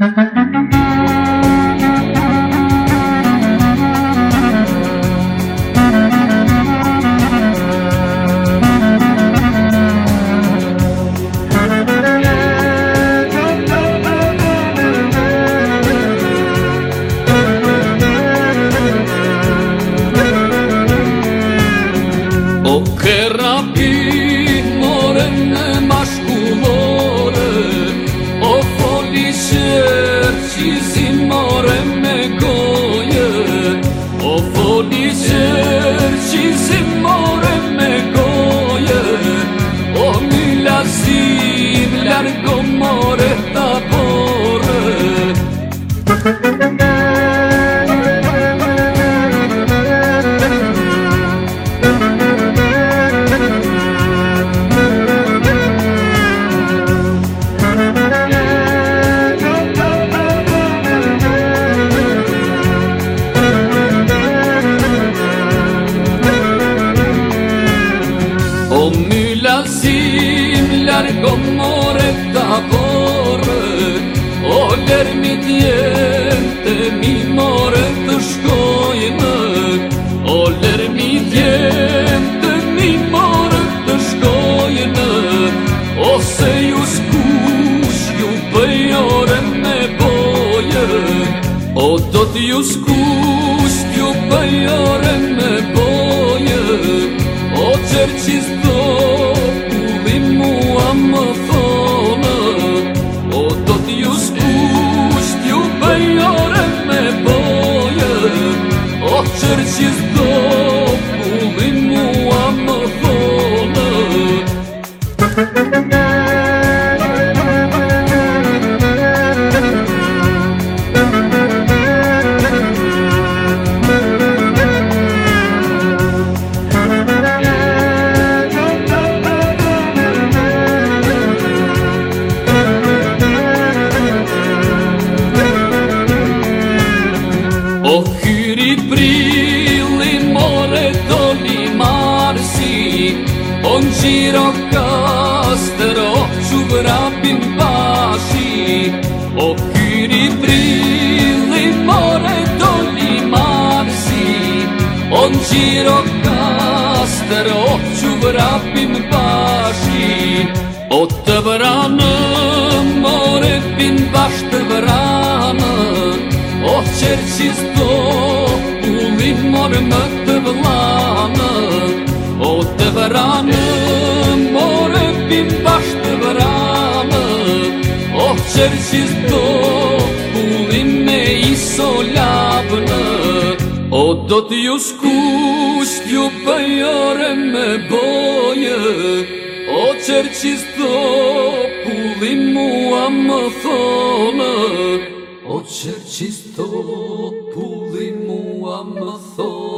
Mm-hmm. more me kohë Lasim largo more ta porre O lërmi djente mi more të shkojme O lërmi djente mi more të shkojme Ose ju skush ju pëjore me boje O do t'ju skush Some were full. Kyri prili more do një marsi On qiro kastër, oh quvrapin pashi Oh kyri prili more do një marsi On qiro kastër, oh quvrapin pashi Oh të vranë, more finë bashkë të vranë Oh qerqis të Më të vlamë O të vranë Më rëpim Bas të vranë O qërqis do Pullin e iso Ljabënë O do t'ju skus ju pëjore Me bojë O qërqis do Pullin mua më thonë O qërqis do Pullin وامصور